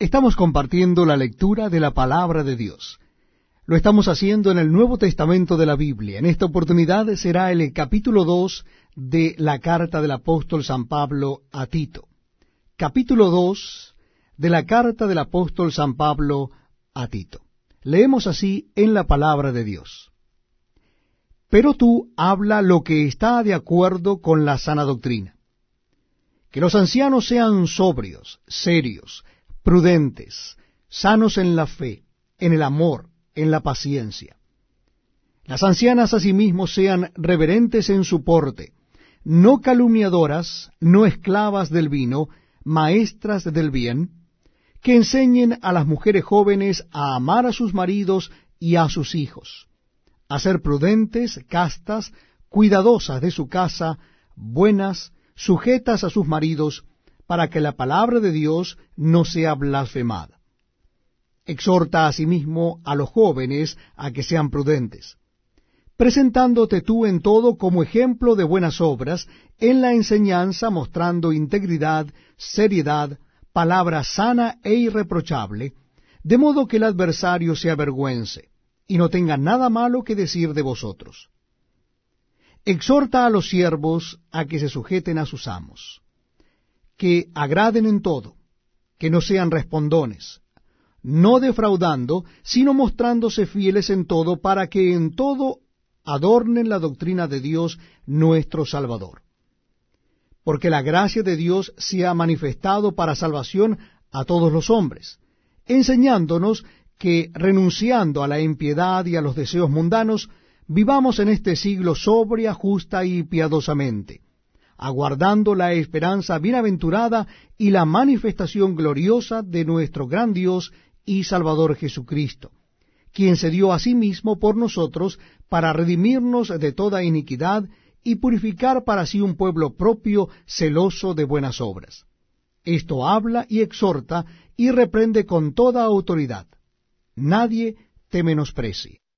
Estamos compartiendo la lectura de la palabra de Dios. Lo estamos haciendo en el Nuevo Testamento de la Biblia. En esta oportunidad será el capítulo 2 de la carta del apóstol San Pablo a Tito. Capítulo 2 de la carta del apóstol San Pablo a Tito. Leemos así en la palabra de Dios. Pero tú habla lo que está de acuerdo con la sana doctrina. Que los ancianos sean sobrios, serios, prudentes, sanos en la fe, en el amor, en la paciencia. Las ancianas asimismo sean reverentes en su porte, no calumniadoras, no esclavas del vino, maestras del bien, que enseñen a las mujeres jóvenes a amar a sus maridos y a sus hijos, a ser prudentes, castas, cuidadosas de su casa, buenas, sujetas a sus maridos, para que la palabra de Dios no sea blasfemada. Exhorta asimismo a los jóvenes a que sean prudentes, presentándote tú en todo como ejemplo de buenas obras, en la enseñanza mostrando integridad, seriedad, palabra sana e irreprochable, de modo que el adversario se avergüence y no tenga nada malo que decir de vosotros. Exhorta a los siervos a que se sujeten a sus amos que agraden en todo, que no sean respondones, no defraudando, sino mostrándose fieles en todo, para que en todo adornen la doctrina de Dios nuestro Salvador. Porque la gracia de Dios se ha manifestado para salvación a todos los hombres, enseñándonos que, renunciando a la impiedad y a los deseos mundanos, vivamos en este siglo sobria, justa y piadosamente aguardando la esperanza bienaventurada y la manifestación gloriosa de nuestro gran Dios y Salvador Jesucristo, quien se dio a sí mismo por nosotros para redimirnos de toda iniquidad y purificar para sí un pueblo propio celoso de buenas obras. Esto habla y exhorta y reprende con toda autoridad. Nadie te menosprecie.